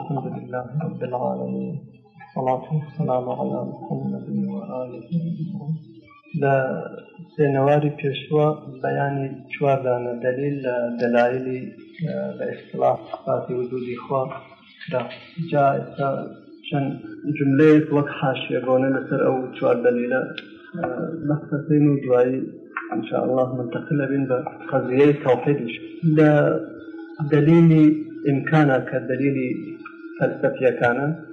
الحمد لله رب العالمين والصلاة والسلام على محمد وآله سنواري بيشوا بياني بەیانی چواردانە دەلیل لە دەلایلی بە ئختلاف سپاتی وجودی خوا جا چەند جملەیەک وەک حاشێڕۆنە لەسەر ئەو چوار دەلیلە مەخسەین و إن شاء الله منتقل بين بقضيه توحيد ده دليل إن كان كدليل فەلسەفیەکانە كان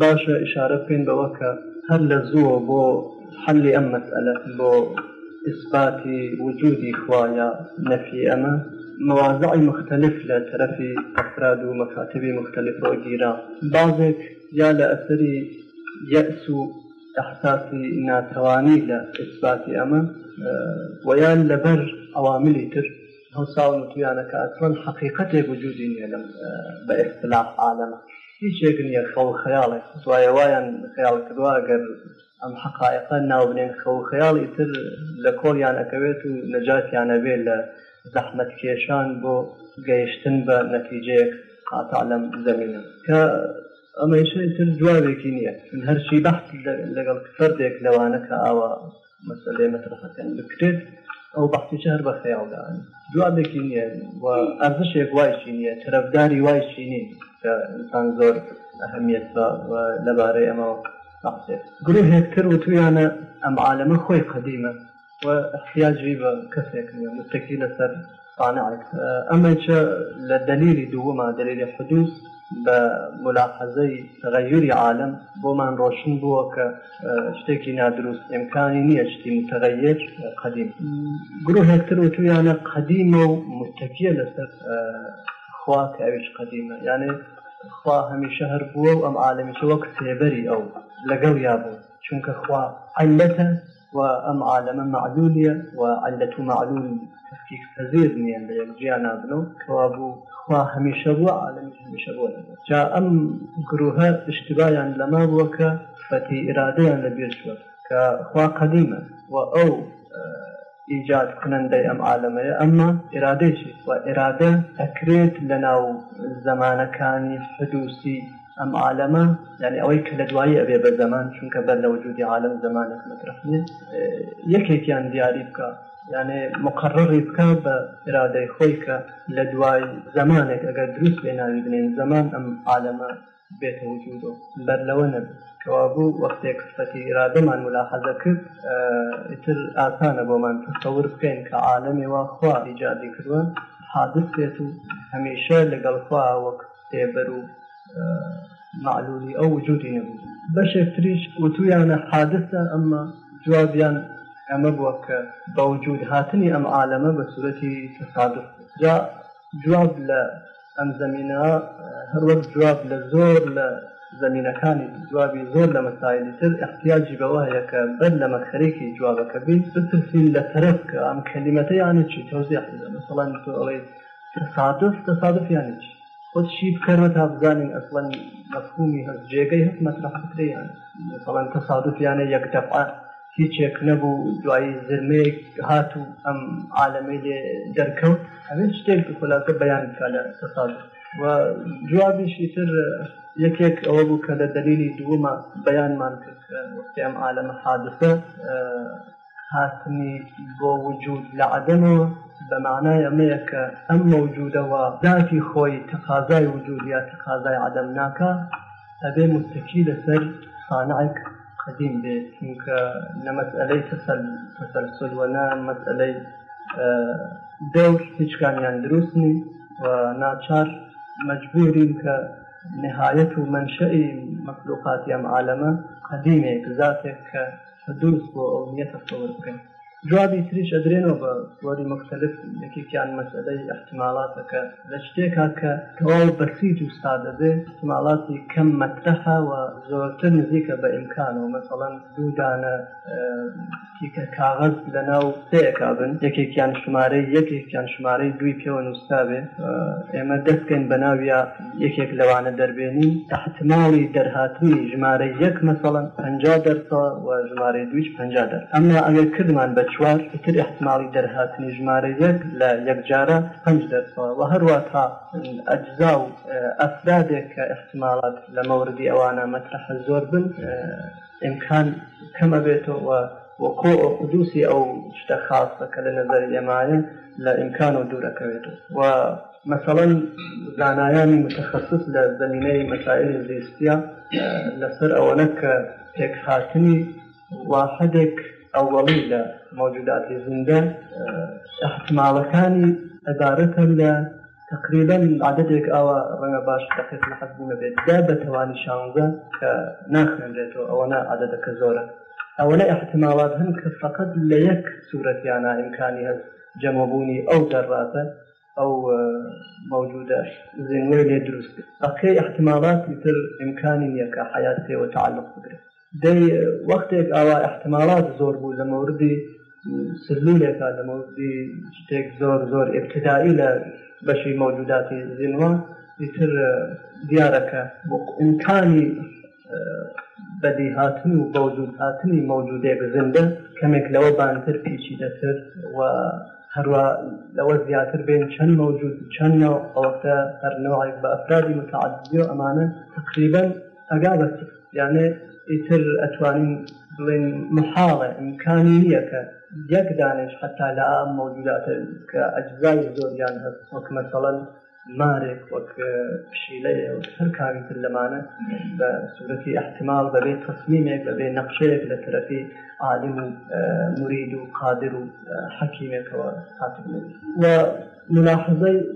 باشا إشارة بين بوكا هل لزو بو حل أم مسألة بو إثبات إثباتي وجودي خوايا نفي أما مواضع مختلف لطرف أفراد ومكاتب مختلفة وغيرا بعضك يا لأثري يأس إحساس ناتواني لإثبات أما ويا لبر عوامل تر هەساون تویانەکە ئەسمەن حقیقەتێک وجودی نیە لەم بە ئختلاف عالەمە هیچێک نیە خەو خەیاڵێک دوایەوایان خەیاڵ کردووە گەر ئەم حقایقە ناوبنێن خەو خەیاڵی تر لە کۆڵیانەکەوێت و نەجاتیانەبێ لە زەحمەت کێشان بۆ گەیشتن بە نەتیجەیەک قاتا لەم زمینە کە ئەمەشتر دواوێکی نییە هەرچی بەحت لەگەڵ فەردێک لەوانەکە ئاوە مەسلێ مەترخەکەن بکرێت او بحثي شهر بخيال ده يعني دو امكينيه وارزش يك واي شينيه ترفداري واي شيني كانسان زور اهميه با ولباري اما بحثي قلو هيك كرو تويانا ام عالم اخوي قديمة واحتياج بيبا كثيك يعني متكينة سر صانعك اما اتشا للدليل دوما دليل حدوث بە ملاحەزەی تەغەیوری عالم بۆمان ڕۆشن بووە کە اه، شتێکی نادروست ئمکانی نییە شتی متەغەیەک اه، قدیم اوتو وتویانە قدیمە و متەکیە لەسەر اه، خوا کە ئەوش قدیمە یانێ خوا هەمیشە هەر بووە و ئەم عالمیش وقت سێبەری او لگو یا بوو چونکە خوا علته و ام عالم معلولیە و علته و معلول تفکیک پذیر نییە لە یەک جیان نابن و کەوا بوو خوا هەمیشە بووە عالمی هەمیشە بۆ لە جا ئەم گروهە اشتبایان لەما بووە کە فەتی ئرادەیان لە بێشوە کە خوا قەدیمە و ئەو ایجاد کنندەی ئەم عالمەیە ئەمما ئرادەیشی و ئرادە ئەکرێت لە ناو زمانەکانی حدوسی ئەم عالەمە یعنی ئەوەی کە لە دوایی ئەبێ بە زەمان چونکە بەر لە وجودی عالم زمانێک مەترفنی یەکێکیان دیاری بکە یانێ مقرڕی بکە بە ئرادەی خۆی کە لە دوای زمانێک ئەگەر دروست بێ ناوی بنێن زمان ئەم عالەمە بێتە وجود و بەر لەوە نەبێت کەوابوو وەختێک سفەتی ئرادەمان ملاحەزە کرد ئیتر ئاسانە بۆمان تەور بکەین کە عالەمێوا خوا ئیجادی کردوون حادث بێت و هەمیشە لەگەڵ خوا وەک تێبەر و معلولی ئەو وجودی نەبوو بەشێک تریش وتویانە حادثە ئەمما جوابیان ئەمە بووە کە بەوجود هاتنی ئەم عالەمە بە سوەتی تصادف جا جواب لە ئەم زمینە هەروەک جواب لە زۆر لە زمینەکانی جوابی زۆر لە مەسایلی تر احتیاجی بەوە هەیە کە بەر لە مەخەرێکی جوابەکە بیت بترسین لە تەرەف کە ئەم کەلیمەتە یانە چی تۆزیح مەسەڵان تۆ ئەڵێ تصادف تصادف یانە چی خودشی بکەمە تا بزانین ئەسڵەن مەفهومی هەست جێگەی هەست مەسرەختەیان مەسەڵەن تصادف یانە یەک دەفعات هیچێک نەبوو دوایی زرمەیەک هات و ئەم عالەمەی لێ دەرکەوت هەمێت شتێک خلاکە بەیانکە لە سەساڵ و جوابیشی تر یەکێک ئەوە بوو کە لە دەلیلی دووەمە بەیانمان کرد وەختیان عالەمە حادسە هاتنی بۆ وجود لە عدەمەوە بەمانای ئەمەیە کە ئەم مەوجودەوە داتی خۆی تقاازای وجود یا تقاازای عدەم ناکە ئەبێ مستەکی لەسەر خانعک قديم بيت چونك لمسألة تسلسل ونا مسألة دور هیچ کامیان دروست نی و ناچار مجبوریم که نهایت و منشئی مخلوقات یم عالمه قدیمه ذاتێک کە دروست بۆ ئەو نیە تەسەوەر بکەین جوابی تریش ئەدرێنەوە بە وەری مختلف یەکێکیان مەسلەی احتیمالاتەکە لە شتێکا کە تەواو بەسیج و سادەبێ احتیمالاتی کەم مەترەها و زۆرتر نزیکە بە ئیمکانەوە مەسەڵەن دوودانە تیکە کاغز لە ناو سەیەکا بن یەکێکیان ژمارە یەکێکیان ژمارەی دوی پێوە نووسابێ ئێمە دەستکەین بە ناویە یەکێک لەوانە دەربێنی تەحتماڵی دەرهاتنی ژمارە یەک مەسەڵەن 50 دەرسە و ژمارە دویش 50 دەر ئەمە ئەگەر کردمان بە چوار تر احتمالی دەرهاتنی ژمارە یەک لە یەکجارە پنج دەرسەوە و هەروە تا ئەجزا و ئەفرادێک کە احتمالات لە مەوردی ئەوانە مەترحە زۆر بن ئیمکان کەمە بێتەوە وەکۆ حدوسی ئەو شتە خاصە کە لە نظری ئێمایە لە ئیمکان و دوورەکەوێت و مثلا زانایانی متخصص لە زمینەی مەسائل زیستیا لەسەر ئەوەنە کە پێکهاتنی واحدێک ئەوەڵی الزندان احتمال آه، زیندە احتمالەکانی ئەدارەتە لە تقریبا عادەتێک ئەوە ڕەنگە باش ما بيت دابة دا شانزا كناخن ريتو أو ناخێنرێتەوە ئەوەنا عادەتەکە أو ئەوەنە احتمالات هەن کە فقط لە یەک يعنى إمكاني هز جمبوني أو دەڕاتە أو آه، موجودة زين وين يدرس أكي احتمالات مثل إمكاني يك حياتي وتعلق بقدره دەی وەختێک ئاوا احتمالات زۆر بوو لە مەوردی سلولێکا لە مەوردی شتێک زۆر زۆر ابتدایی لە بەشی مەوجوداتی زینوە دیتر دیارەکە امکانی بەدی هاتن و بەوجود هاتنی مەوجودێک زندە کەمێک لەوە بانتر پیچی دەتر و هەروە لەوە زیاتر بین چەند مەوجود چەند ئەوەختە هەرنەوەی بە ئەفرادی متعددی و ئەمانە تقریبا ئەگا بەست یانێ يتر أتواني بلين محاضة إمكانية كيك دانش حتى لا موجودات كأجزاء الزور يعني وك مثلا مارك وكشيلية بشيلية وكثر في تلمانة بسورة احتمال ببي تصميمك ببي نقشيك لترفي عالم آه، مريد وقادر وحكيمك آه، وحاتب وملاحظي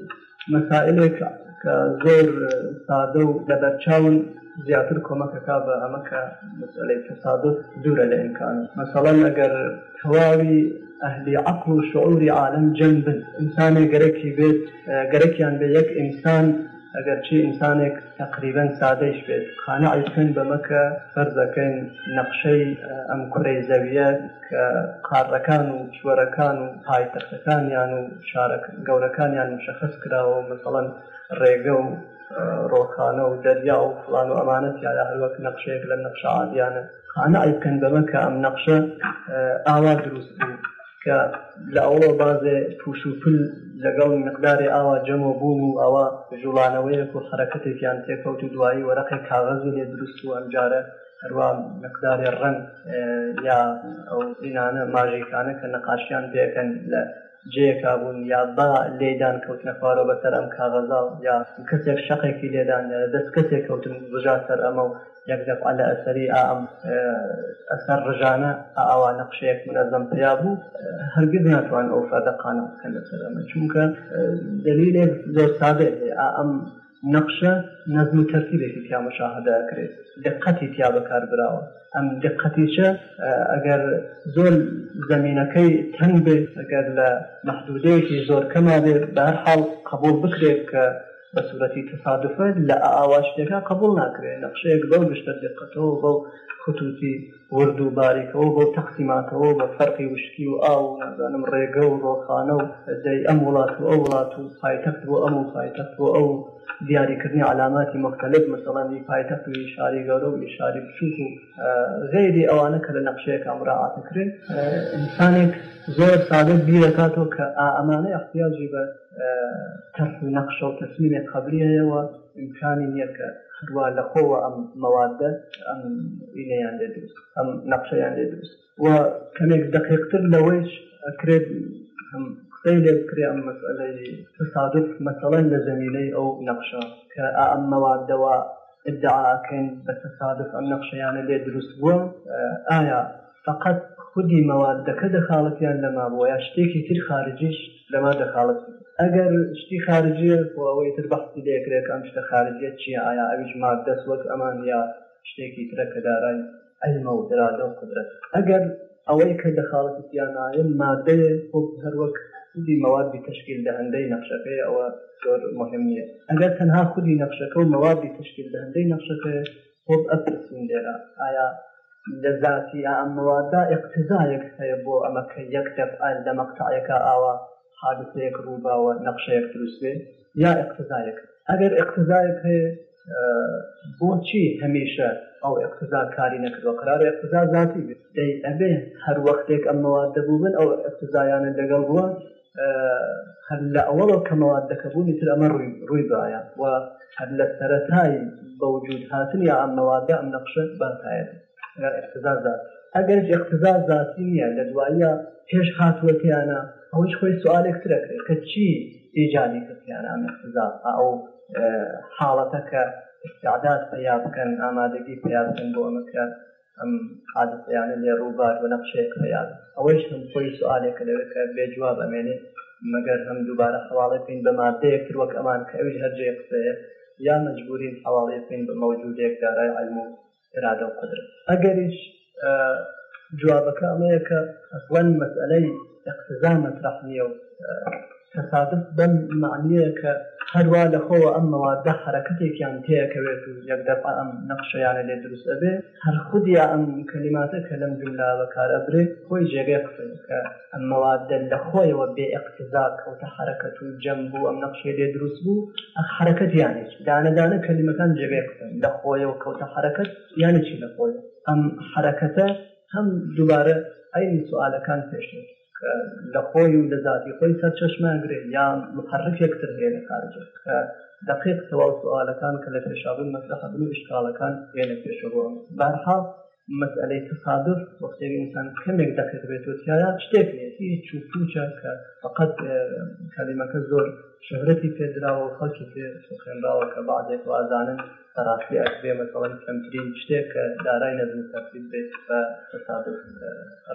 مسائلك كزور آه، سادو لبرشاون زیاتر کۆمەکەکە بە ئەمەکە مەسلەی فسادت دوورە لە ئیمکان مەسەڵەن ئەگەر تەواوی ئەهلی عقل و شعوری عالم جەم بن ئینسانێک گەرەکی بێت گەرەکیان بە یەک ئینسان ئەگەر چی ئینسانێک تقریبن سادەش بێت خانە عیسکن بەمەکە فەرزەکەین نەقشەی ئەم کوڕی زەویە کە قارەکان و چوەرەکان و پایتەختەکانیان و شارە گەورەکانیان مشەخص کراوە مثلەن ڕێگە و ڕۆخانە و دەریا و فلان و ئەمانەت یاە هەروەک نەخشەیەک لە نەخشعادیانە خانە ئایکەن دەمە کە ئەم نەخشە ئاوا دروست بوو کە لە ئەوە بازێ پوشوپل لەگەڵ مقداری ئاوا جەمە بوون و ئەوە ژوڵانەوەیەک و حرەکەتێکیان تێکەوت و دوایی وەرەقی کاغەزی لێ دروست و ئەمجارە هەروە مقداری ڕەن یا ئەو زینانە ماژەکانە کە نەقاشیان بێکەن لە جێکبوون یادا لێدان کەوتنە خوارەوە بەسەر ئەم کاغەزا یا کەسێک شەقێکی لێدان دەست کەسێک کەوتن ڕژا سەر ئەمە و یەک دەفع لە ئەسەری ئەم ئەسەر ڕژانە ئاوانە قشەیەک منەزەم پیا بوو هەرگیز ناتوان ئەو فەدەقانە بکەن لەسەر ئەمە چونکە دلیلێک زۆر سادێ ئەم نەقشە نەزم و تەرتیبێکی تیا مەشاهدا کرێت دقەتی تیا بەکار براوە ئەم دقەتیچە ئەگەر زۆر زمینینەکەی تەنگ بێت ئەگەر لە مەحدودەیەکی زۆر کەما بێت بەرحاڵ قبول بکرێت کە بە سوورەتی تفادفە لە ئاواشتەکە قبول ناکرێت نەخشەیەک بەو گشتە دقەتەوە بەو خەتوتی ورد و باریکەوە بۆ تەقسیماتەوە بە فەرقی وشکی و ئاو نازانم ڕێگە و ڕۆخانە و دەی ئەم وڵات و ئەو وڵات و پایتەخت بۆ ئەم و پایتەخت بۆ ئەو دیاریکردنی علاماتی مختلف مثلەنی پایتەخت و شاری گەورە و شاری بچوک و غێری ئەوانە کە لە نەقشەیەک ئەمراعاتەکرێت ئینسانێک زۆر سادە بیرەکاتەوە کە ئەمانە احتیاجی بە تەرس و نەقشە و تەسمیمێک قبلیەوە امکانی نییە کە خوا لە خۆوە ئەم مەوادە ئەم وینەیان لێ دروست ئەم نەقشەیان لێ دروست و کەمێک دقیقتر لەوەیش ئەکرێت قسەی لێ بکرێ ئەم مەسئلەی تسادف مەسەڵەن لە زەمینەی ئەو نەقشە کە ئەم مەوادەوە ادعاکەین بە تسادف ئەم نەقشەیانە لێ دروست بووە ئایا فقط خودی مەوادەکە دەخاڵەتیان لەما بووە یا شتێکی تر خارجیش لەما دەخاڵەتی ئەگەر شتی خارجیە ئەوەی تر بەختی دەکرێت ئەم شتە خارجیە چیە ئایا ئەویش مادەست وەک ئەمان یا شتێکی ترە کە دارای ئەلمە و درادە و قدرت ئەگەر ئەوەی کە لە خاڵەتی یانایە مادەیە هەروەک خودی موادی تشکیل دهندەی نقشەکەی ئەوە زۆر مهمە ئەگەر تەنها خودی نقشەکە و موادی تشکیل دهندەی نقشەکە خۆب ئەپرسین لێرە ئایا لە ذاتی ئەم موادا اقتزایەک هەیە بۆ ئەمەکە یەک دەفعال لە مەقتعەکە ئاوا حادثەیەک ڕووباوە نەقشەیەک دروست بێ یا اقتزایەک ئەگەر اقتزایەک هەیە بۆچی هەمیشە ئەو اقتزا کاری نەکردەوە قرار اقتزا ذاتی بێت دەی ئەبێ هەر وەختێک ئەم موادە بوو بن ئەو اقتزایانە لەگەڵ بووە هەر لە ئەوەڵەوە کە موادەکەبوونی تر ئەمە ڕووی باە و هەر لە سەرەتایی بەوجود هاتن یا ئەم مەوادە ئەم نەقشە باتایە اقتزا ذاتی ئەگەر جەقتدا زاتینە لە دواییە پێش هاتووەتیانە ئەوش خۆی سوالێک ترەکرد کە چی ئیجادی کردیانە مەقتدا ئەو حاڵەتەکە استعداد پیا بکەن ئامادەگی پیا بکەن بۆ ئەمەکە ئەم حادثیانە لێ ڕووبار و نەقشێک پیا ئەوەش من خۆی سوالێکە لەوەکە بێجووا بەمێنێ مەگەر هەم دووبارە حواڵی پێین بە مادەیەک وەک ئەمان کە ئەوش هەرجێ قسەیە یا مجبورین حواڵی پێین بە مەوجودێک دارای علم و ارادە و قدرت ئەگەریش جوابەکە ئەمەیە کە ئەسڵەن مەسئلەی اقتزا مەطرح نییە و تەسادف بەم معنیە کە هەروە لەخۆوە ئەم مەوادە حرەکەتێکیان تەیەکەوێت و یەکدەف ئەم نەقشیانە لێ دروست ئەبێ هەر خودیا ئەم کەلیماتە کە لەم جملا بەکارەبرێت خۆی جێگەی قسەی کە ئەم مەوادە لە خۆیەوە بێ ئەقتزا کەوتە حرەکەت و جەم بوو ئەم نەقشی لێ دروست بوو ئەخ حرەکەت یانێک دانەدانە کەلیمەکان جێگەی قسەن لە خۆیەوە کەوتە حرەکەت یانە چی لە خۆیەوە ئەم حرەکەتە هەم دووبارە ئەین سوالەکان پێشێت لە خۆی و لە ذاتی خۆی سەر چشمەگرێ یان محرکێکتر هەیە لە کارجێت کە دقیق تەواو سوالەکان کە لە پێشابن مەسلحەبن شکالەکان هێنە پێشەوە بارها مەسئلەی تصادف وەختێوی ئینسان کەمێک دەکرد بێت وتیایە شتێک نێتی چوپوچە کە فقط کەلیمەکە زۆر شهرەتی پێدراوە خەڵکی پێ خوێنراوە کە بعدێک وازانن تەراپی ئەکبێ مەسەڵەن کەمترین شتێک کە دارای نەبن تەفسیب بێت بە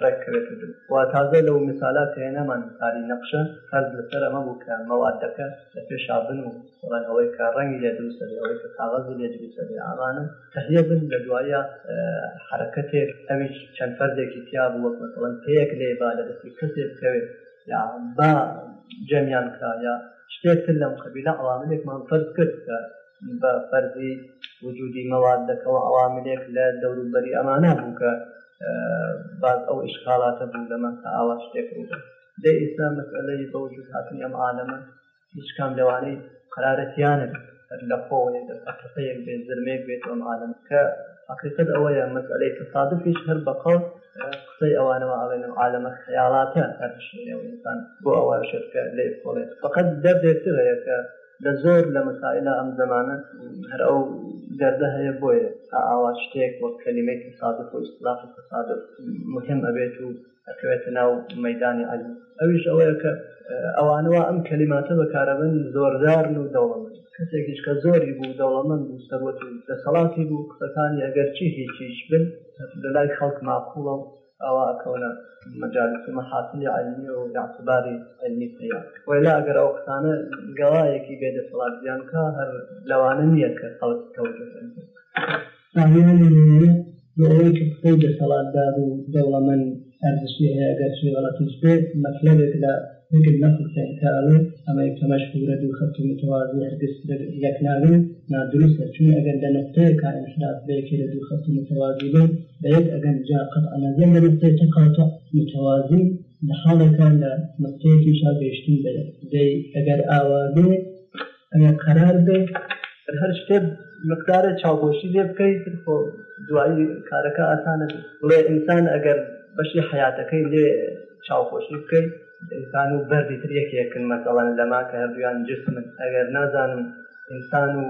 ڕێککرێت وا تازە لەو مثالات هەیە نەمان کاری نەقشە هەر لەسەر ئەمە بوو کە مەوادەکە لە پێشا بن و سڵەن ئەوەی کە ڕەنگی لە دوو سەر ئەوەی کە کاغەز و لێ دوو سەری ئامانە تهە بن لە دوایە حرەکەتێک ئەویش چەند فەردێکی تیا بوو وەک مەسەڵەن پێیەک لێ با لە دەستی کەسێک بکەوێت یا با جەمیان کراە شتێکتر لەم قبیلە عواملێکمان فەرز کرد کە بە فەرزی وجودی مەوادەکەەوە عواملێک لە دەوروبەری ئەمانە بوو کە باز ئەو ئشکالاتە بوو لەمە کە ئاوا شتێک دە ئێستا مەسلەی بەوجود هاتن ئەم عالەمە هیچ کام لەوانەی قرارەتیانە کرد لە خۆی ئەقیقەیە بێت زلمەیە بێت ئەم عالم کە حقیقت ئەوەیە مەسئلەی تصادفیش هەر بەقەڵ قسەی ئەوانەوە ئاڵێن و عالمە خەیاڵاتە هەرشیەوەسان بۆ ئەوە شکە لێ خۆڵێت فقط دەبێتتر هەیەکە لە زۆر لە مەسائلە ئەم زمانە هەر ئەو گەردە هەیە بۆیە أو ئاوا شتێک وەک کەلیمەی تصادف و ئیسلاف تصادف مهم أبيتو ئەکەوێتە ناو مەدانی علی ئەویش ئەوەیە کە ئەوانەوە ئەم کەلیماتە بەکارەبن زۆردارن و دەوڵەمەند کەسێکیش کە زۆری بوو دەوڵەمەند و سەرەت دەسەڵاتی بوو قسەکانی ئەگەرچی هیچیش بن لە لای خەڵک ماقوڵە و ئەوە ئەکەونە مەجالس مەحاتلی علمی و یاعتباری علمی پیا ولا ئەگەر ئەو قسانە گەڵایەکی بێ دەسەڵاتیان کا هەر لەوانە نییە کە خەڵک کەوتن دەسەڵاتدار و دەوڵەمەند erzi svi heger svi galati svi meklebek la nekil nakl sen kavi ama ikta meşhure du khattu mutawazi hergiz yak navi na durus er çünkü eger de noktaya ka inhiraf bekele du khattu mutawazi be beyek eger ja qat'a nazem de noktaya teqata mutawazi لحالك لا نقطة كيشا بيشتم بيت زي اگر آوازي اگر قرار بي هر شتب مقدار چاوبوشی بکەیت خۆ دوایی کارەکە ئاسانە بڵێ ئینسان ئەگەر بەشی حیاتەکەی لێ چاوخۆشی بکەیت ئینسان و بەری تریەکێکن مەسەڵەن لەما کە هەردویان جسمن ئەگەر نازانم ئینسان و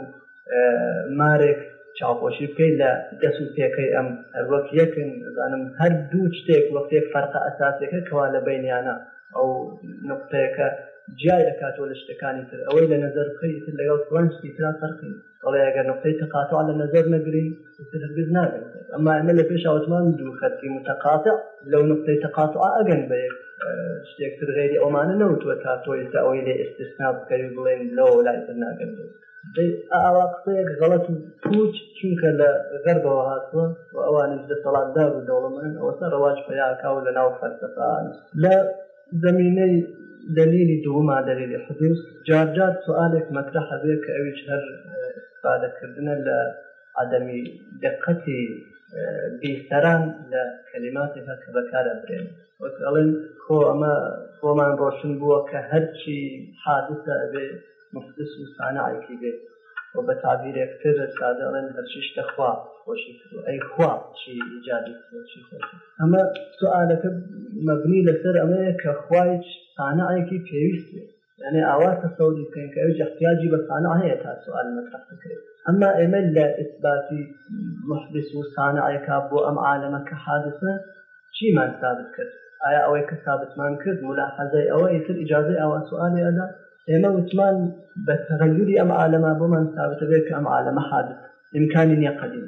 مارێک چاوخۆشی بکەیت لە دەست و پێەکەی ئەم هەروەک یەکن زانم هەر دوو شتێک وەختێک فەرقە ئەساسەکە کەوا لە بینیانە ئەو نقطەیەەکە جیای ئەکاتەوە لە شتەکانی تر ئەوەی لە نظر بخیتر لەگەڵ پلانشتی تران فەرقی ئەڵێ ئەگەر نقطەی تەقاتوان لە نظر نەگری هەرگز ناگەن ئەما ئەمە لە پێش ئەوتمان دوو خەتی متەقاتە لەو نقطەی تەقاتو ئەگەن بە یەک شتێکتر غێری ئەومانە نەوتوە تا تۆیستا ئەوەی لێ ئێستسنا بکەوی بڵێن لەوە لای تر ناگەن ئاوا قسەیەک غەڵەت پوچ چونکە لە غەرەوە هاتووە ئەوانی لە سەڵاتدا بوو دەوڵەمەن ئەوە سەر ڕواج پیا کاو لە ناو فەرسەفان لە زمینەی دلیلی دووەما دەلیلی حدوس جارجار سوالێک مەکرە هەبێ کە ئەویش هەر استفادەکردنە لە عدەمی دقەتی بیسەران لە کەلیماتی هە کە بەکارە برێن وەڵێن خۆ ئەمە خۆمان ڕۆشن بووە کە هەرچی حادثە ئەبێ مفتس و سانعیکی بێت و بە تابیرێکتر سادەڵێن هەرشیشتەخوا خۆشی کردو ئەی خوا چی ایجادی چی خۆش ئەمە سوالەکە مەبنی لەسەر ئەمەیە کە خوایچ سانەعەکی پێویست یعنی ئاوا تەسەوری بکەین کە ئەوش احتیاجی بە سانە تا سوال مەطرح بکرێت ئەمما ئێمە لە ئیسباتی محدث و سانەعەکە بۆ ئەم عالەمە کە حادثە چیمان ثابت کرد ئایا ئەوەی کە ثابتمان کرد ملاحەزای ئەوە یتر سوالی حادث إمكان قديم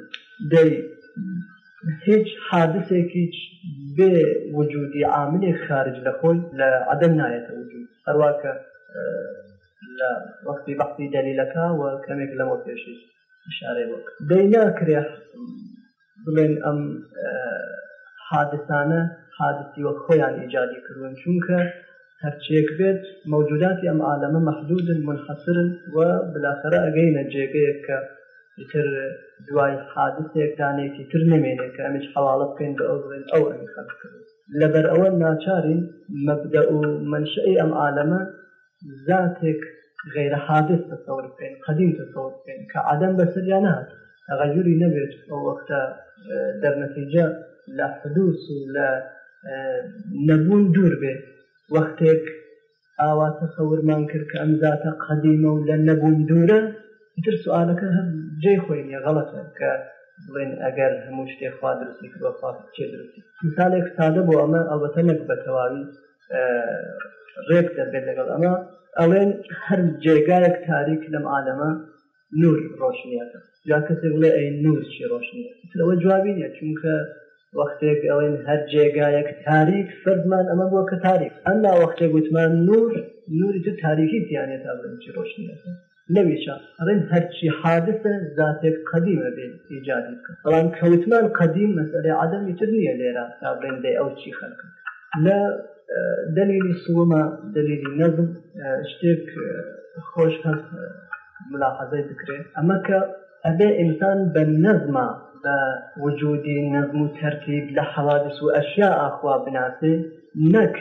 هیچ حادثێکیچ بێ وجودی عاملێک خارج لە خۆی لە عدەم نایەتە وجود هەرواکە لە وەختی بەختی دەلیلەکە و کەمێک لەمە پێشش شارێ وەک دەیناکرێ بڵێن ئەم حادسانە حادسی وە خۆیان ئیجادی کردون چونکە هەرچێک بێت مەوجوداتی ئەم عالەمە مەحدودن منحەسرن و بلافرە ئەگەی نەجێگەیە کە تر دوای حادثێکدانێکی تر نمێنێت کە ئەمیش حواڵە بکەین بە ئەوڵێن ئەو ئەم خەکرد لەبەر ئەوە ناچارین مەبدە و منشئی ئەم عالەمە زاتێک غیرە حادث تەسەور بکەین قدیم تەسەور بکەین کە عادەم بەسەریان هات غەجوری نەبێت ئەو وەختە دەرنەتیجە لە حدوس و لە نەبوون دوور بێت وەختێک ئاوا تەسەورمان کرد کە ئەم زاتە قدیمە و لە نەبوون دوورە تر سوالەکە هەم جێ خۆینە غەڵەت کە بڵێن ئەگەر هەموو شتێک خوا درستی کردوە چێ درستی مثالێک سادە بۆ ئەمە ئەڵبەتەنێک بە تەواوی ڕێک دەبێت لەگەڵ ئەمە ئەڵێن هەر جێگایەک تاریک لەم عادەمە نور ڕۆشنیەکە یا کەسێک بڵێ ئەی نور چی ڕۆشنیە لەوە جوابی نیە چونکە وەختێک ئەوێن هەر جێگایەک تاریک فەرمان ئەمە بووە کە تاریک ئەنا وەختێک گوتمان نور نوری تو تاریکی تیانێت تا بڵێن چی ڕۆشنیەکە لەویشە ڕێن هەرچی حادثە زاتێک قدیمە بێت ایجادی بکە بەڵام کەوتمان قدیم مەسەرێ عادەمی تر نییە لێرە تا بڕێندەی ئەو چی خەکرد لە دلیلی سومە دلیلی نەزم شتێک خۆش هەست ملاحظەی بکرێت ئەمە کە ئەبێ ئینسان بە نەزمە بە وجودی نەزم و تەرتیب لە حەوادس و ئەشیا ئاخوا بناسێ نەک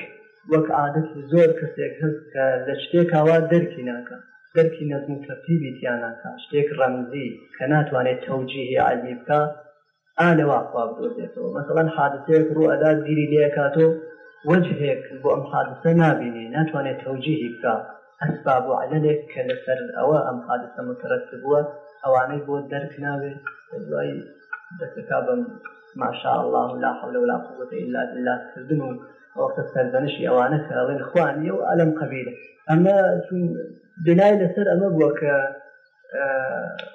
وەک عادەت زۆر کەسێک هەست کە لە شتێک هاوا دەرکی ناکە خەرکی نەزم و تەرتیبی تیانناکە شتێک ڕەمزی کە ناتوانێت تەوجیهی عەلی بکە ئالەواخوا بدۆزێتەوە مەسەڵەن حادثەیەک ڕوو ئەدا گیری لێکاتەوە وەجهێک بۆ ئەم حادثە نابینی ناتوانێت تەوجیهی بکە ئەسباب و علەلێک کە لەسەر ئەوە ئەم حادثە مترەتبووە ئەوانەی بۆ دەرک ناوێت دوای دەستەکە بم ماشاء الله لا حول ولا قوة إلا بالله کردن و وەختە سەردەنشی ئەوانە کەڵێن خوانیە و ئەلم قبیلە ئەمە چون بنای لەسەر ئەمە بووە کە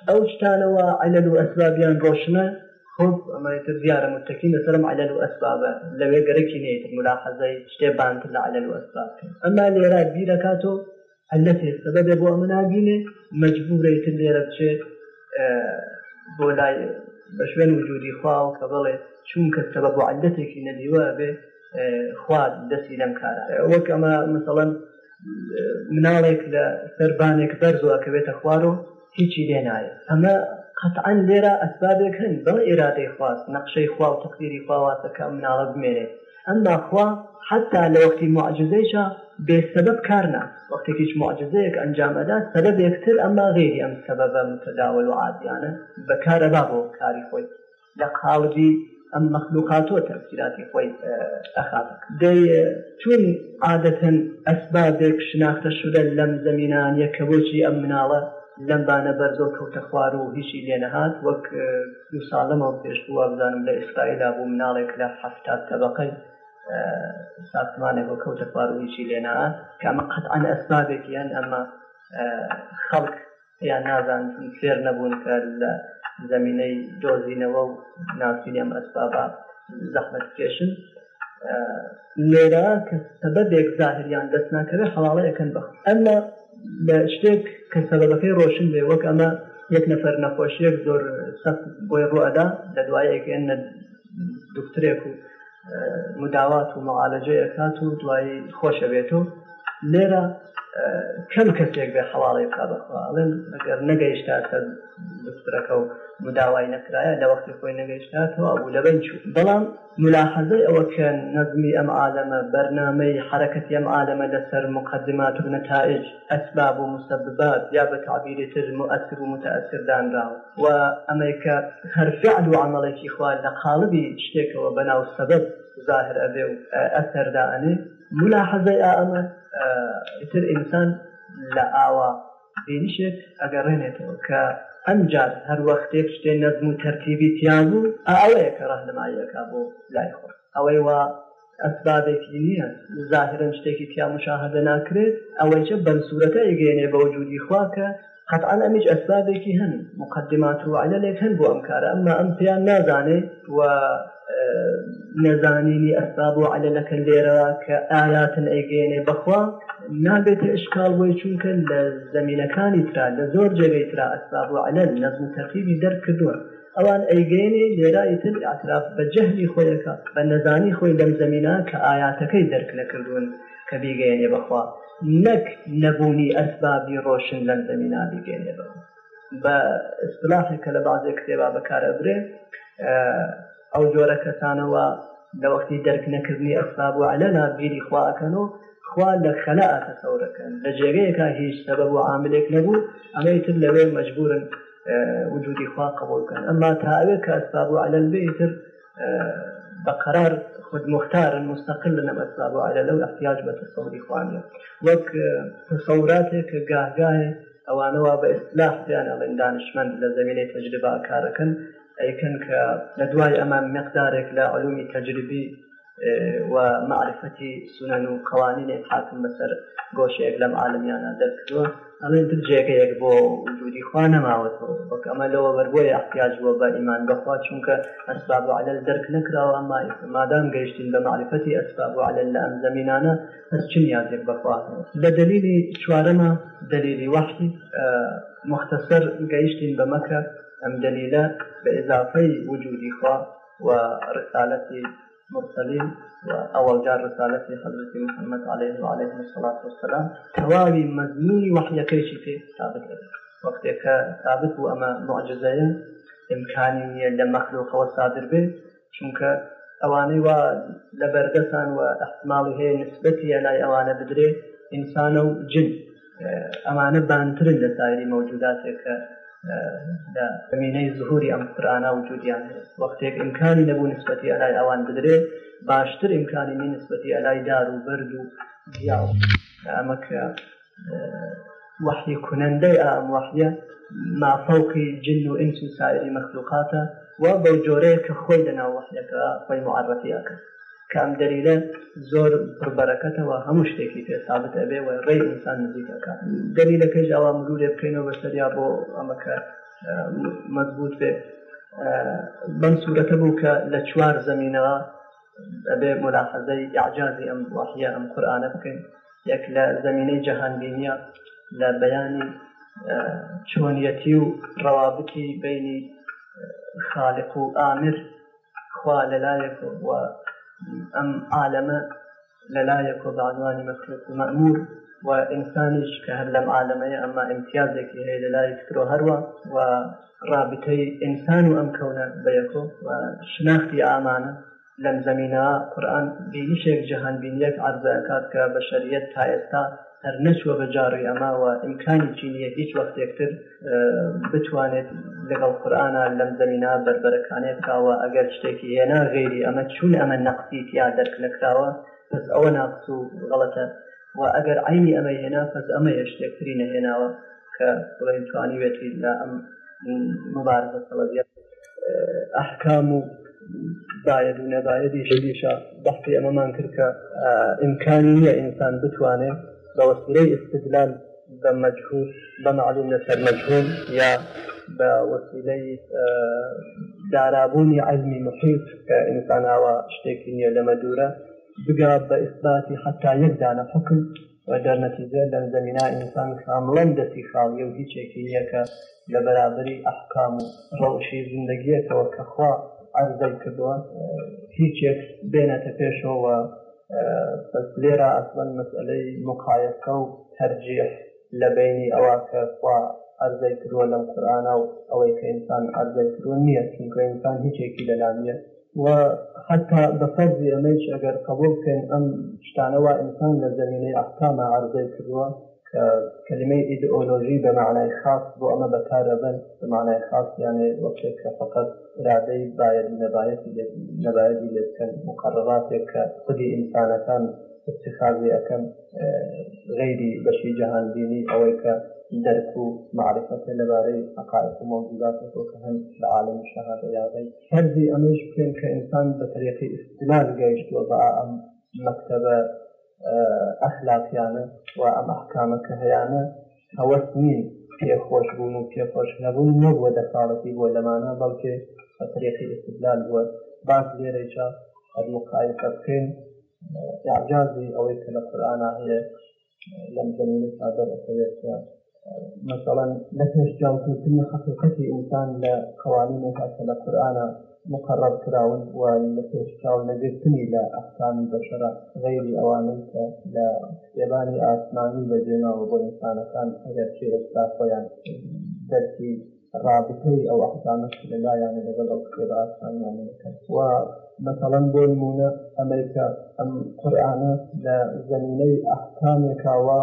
ئەو شتانەوە علل و ئەسبابیان ڕۆشنە خۆب ئەمەتر زیارە متەکین لەسەرم علل و ئەسبابە لەوێ گەرەکی نێتر ملاحەزای شتێ بانتر لە علل و ئەسباب ئەما لێرا بیرەکاتۆ علەتی سەبەبێ بۆ ئەمە نبینێ مجبورەیتر لێرە بچێت بۆ لای بە شوێن وجودی خواو کە بڵێ چونکە سەبەب بۆ علەتێکی نەدیوە بێ خوارد دەستی لەم کارە وەک ئەمە مثلەن مناڵێک لە سەربانێک بەرزواکەوێتە خوار و هیچی لێ نایە ئەمە قەتعاان لێرە ئەسبابێک هەن بەڵ ئێرادەی خواست نەقشەی خوا و تقدیری خواواتەکە مناڵە بمێنێ ئەمدا خوا حتا لە وەختی معجززەیشە بێ سبب کارنا وەختێکیش معجزەیەک ئەنجامەدا سەبەبێکتر ئەمما غێری ئەم سەبەبە متداول و عادیانە بەکارەبا بۆ کاری خۆی لە قاڵبی ئەم مەخلوقاتۆ تەفسیراتی خۆی ئەخات دەی چون عادەتەن ئەسبابێک شناختە شدە لەم زمینان یەکە بۆچی ئەم مناڵە لەم بانە بەرزۆ کەوتە خوار و هیچی لێنەهات وەک دو ساڵەمە پێشبوو ئەبزانم لە ئیسرائیلدا بوو مناڵێک لە حفتات تەبقەی ساتمانێک بۆ کەوتە خوار و هیچی لێنەهات کامە قەتعاان ئەسبابێکیان ئەمە خەڵک یان نازان فێر نەبوون کە لە زمینەی دۆزینەوە و ناسینێم ئەسبابا زەحمت کێشن لێرە کە سەبەبێک زاهریان دەست ناکەوێت هەواڵە یەکەن بە ئەمە لە شتێک کە سەبەبەکەی ڕۆشن بێ وەک ئەمە یەک نەفەر نەخۆشیەک زۆر سەخت بۆی ڕوەدا لە دوایەکێنە دکترێک و مداوات و معالەجەیەکات و دوایی خۆشە بێت و لێرە کەم کەسێک بێ حواڵی قابخواڵن ئەگەر نەگەیشتا کە دکتەکە و مداوای نکرایە لە وەختی خۆی نەگەیشتاتەوە بوو لە بەن چوو بەڵام ملاحەزەی ئەوە کە نەزمی ئەم عالەمە بەرنمەی حرەکەت ئەم عالەمە لەسەر مقدمات و نتائج ئەسباب و مسببات یا بە تعبیری تر مؤثر و متەأثردانراوە و ئەمریکا هەرفعل و عملێکی خوارد لە قالبی شتێکەوە بەناو سەبەت ظاهر ئەبێ و ئەثەردانی ملاحظه ئەمە تر ئینسان لە ئاوا بینیشێت ئەگەڕێنێتەوە کە ئەمجار هەر وەختێک شتێ نەزم و تەرتیبی تیان بوو ئەوەیە کە ڕەهنماییەکە بۆ لای خۆ ئەوەی وا ئەسبابێکی نییە زاهرن شتێکی تیا مشاهدە ناکرێت ئەوەی چە بەنسوورەکە یگەێنێ بە وجودی خواکە قطعا ئەمیش ئەسبابێکی هەن مقدمات و عەلەلێک هەن بۆ ئەم کارە ئەمما ئەم پێیان نازانێت و نەزانینی ئەسباب و عەلەلەکە لێرە کە ئالاتن ئەیگەێنێ بەخوا نابێت ئشکال وی چونکە لە زمینەکانی تررا لە زۆر جێگەی تررا ئەسباب و عەلەل نەزم تەقیبی دەرکردووە ئەوان ئەیگەێنێ لێرایتر ئاطراف بە جەهلی خۆیەکە بە نەزانی خۆی لەم زمینا کە ئاياتەکەی دەرک نەکردوون کە بیگەێنێ بەخوا. نەک نەبوونی ئەسبابی ڕۆشن لەم زمینە بگەێنێتەوە بە استلاحێکە لە بازێ کتێبا بەکارەبرێ ئەو جۆرە کەسانەوە لە وەختی دەرک نەکردنی ئەسباب و علەنا بیری خواکەنەوە خوا لە خەلا تەسەورەکەن لە جێگەیەکە هیچ سەبەب و عاملێک نەبوو ئەمەی تر لەوێ مەجبورن وجودی خوا قبولکەن ئەمما تاوێ کە ئەسباب و علەن بێتر بقرار خود مختار مستقل لنمسنا وعلى لو احتياج بتصور إخوانيا وك تصوراتك قاهقاه ئەوانەوە بە ئسلافیان ئەڵێن دانشمەند لە زمینەی تەجربە کارەکەن ئەیکەن کە لە دوای ئەمان مقدارێک لە علومی تەجربی ومعرفەتی سنن و قوانینێک حاکم بەسەر گۆشەیەک لەم عالمیانە دەستوە ئەڵێن تر جێگەیەک بۆ وجودی خوا نەماوەتەوە بەک ئەمە لەوە بەرگۆی احتیاجوە بە ئیمان بەخوا چونکە ئەسباب عەل دەرک نکراوە ئەما مادام گەیشتین بە معرفەتی ئەسباب عەل لە ئەم زمینانە هەرچین یازێک بەخوا لە دلیلی چوارەمە دلیلی وحی مختصر گەیشتین بە مەکە ئەم دلیلە بە ئضافەی وجودی خوا و ڕسالەتی مرسلين وأول جار رسالة حضرة محمد عليه وعليه الصلاة والسلام تواوي مضمون وحي قيشي في ثابت وقتك ثابت وأما معجزة إمكانية لمخلوق والصادر به چونك ئەوانەی وا لە بەرگەسان و ئەحتماڵی هەیە نسبەتی لای ئەوانە بدرێ ئینسانە و جن ئەمانە بانترن لە سایری مەوجوداتێک کە زمینەی زهوری ئەم قرآە وجودیان وەختێک امکانی نەبوو نسبەتی ئەلای ئەوان بدرێ باشتر امکانی من نسبەتی ئەلای دار و بەرد و دیاو ئەمەکە وحی کنەندەی ئام وحە مافەوقی جن و ئینس و سایری مەخلوقاتە و بەو جۆرەیە کە خۆی لەناو وحەکە خۆی معرفیاکە کام دەلیلە زۆر پڕبەرەکەتەوە هەموو شتێکی پێ سابت ئەبێ و ڕێ ئینسان نزیکەکە دەلیلەکەش ئەوە مرورێ بکەینەوە بەسەریا بۆ ئەمەکە مەزبوط بێ بەم سوورەتە بوو کە لە چوار زمینەوە ئەبێ ملاحەزەی یاعجازی ئەم وحە ئەم قورآانە بکەین یەک لە زمینەی جەهانبینیە لە بەیانی چۆنیەتی و ڕەوابکی بینی خالق و ئامر خوا لەلایەک و ئەم عالەمە لەلایە کۆبانوانی مەخلوق و مەمور و ئینسانیش کە هەر لەم عالەمەیە ئەمما امتیازێکی هەیە لە لای فکرۆ هەروە و رابطەی ئینسان و ئەم کەونە بەیەکۆ و شناختی ئامانە لەم زمینە قورآن بینیشێک جەهان بینیەک عرضەکات کە بە شەریەت تا ئێستا هەر نەچوە بە جاڕی ئەماوە ئیمکانی چینیە هیچ وەختێکتر بتوانێت لەگەڵ قورآە لەم زەمینا بربەرەکانێت کاوە ئەگەر شتێکی هێنا غێری ئەمە چون ئەمە نەقسی تیا دەرک نکراوە پس ئەوە ناقص و غڵەتە و ئەگەر عینی ئەمە هێنا پس ئەمە هێشتێکتری نەهێناوە کە بڵێنتوانیوێتی لە ئەم مبارزە سەڵەزیات ئەحکام و باید و نەبایەتی شەلیشە بەختی ئەمەمان کرد کە ئیمکانی نییە ئینسان بتوانێت بوسيلة استدلال بمجهول مجهول به معلوم لەسەر مەجهول یا بە وسیلەی دارابوونی علمی محیط کە ئینساناوە شتێکی نییە لەمە دوورە بگا بە ئیسباتی حتا یەکدانە حکم و دەرنەتیزە لەم زەمینا ئینسان کامڵەن دەستی خاڵی و هیچێکی نیەکە لە بەرابری ئەحکام و ڕەوشی زندگیەکەوە کەخوا بس ليرة أصلا مسألة مقايسة وترجيح لبيني أواك ئەرزەی کردووە لەم قورآە و ئەوەی کە ئینسان ئەرزەی کردوە نییە چونکە ئینسان هیچێکی لەلامە و حتا بەفەرزی ئەمەش ئەگەر قبول بکەین ئەم شتانەوە ئینسان لە زمینەی ئەحکامە ئەرزەی کردووە كلمة ایدئولوژی به معنای خاص بۆ ئەمە بەکارەبن بە معنای خاص یانێ وەکێک کە فقط ارادەی باید نەبایەتی نەبایەتی لەکەن مقرراتێک کە خودی ئینسانەکان اتخاذی ئەەکەن آه، غیری بەشی جەهانبینی ئەوەی کە درک و معرفەت لەبارەی حقائق و موجوداتێک کە هەم لە عالم شەهادە یاغی هەرزی ئەمەش بکەین کە ئینسان بە طریقی استدلال گەیشتوە بە ئەم مەکتەبە ئەخلاقیانە و ئەم ئەحکامەکە هەیەە هەوەست نین پێخۆش بوون و پێخۆش نەبوون نەبووە دەساڵەتی بۆ لەمانە بەڵکێ بەطرێقی استدلال بووە باس لێرەیچە المقایسە بکەین ئاجازی ئەوەی کە لە قورآنا هەیە لەم زمینە سادر ئەسەوێت مثلا لە پێش جاوتنی حقیقەتی ئینسان لە قوانینێکات کە لە قورآنا مقرر کراون و لە پێشاو لەگرتنی لە ئەفسانی بەشرا غیری ئەوانەی کە لە کتێبانی ئاسمانی بەجێماوە بۆ ئینسانەکان ئەگەر چێستا خۆیان دەرکی رابطەی ئەو ئەحسانە لەلایانە لەگەڵ ئەو کتێب ئاسمانیانەکە و مثلا بۆ نمونە ئەمریکا ئەم قورآانە لە زمینەی ئەحکامێکاوە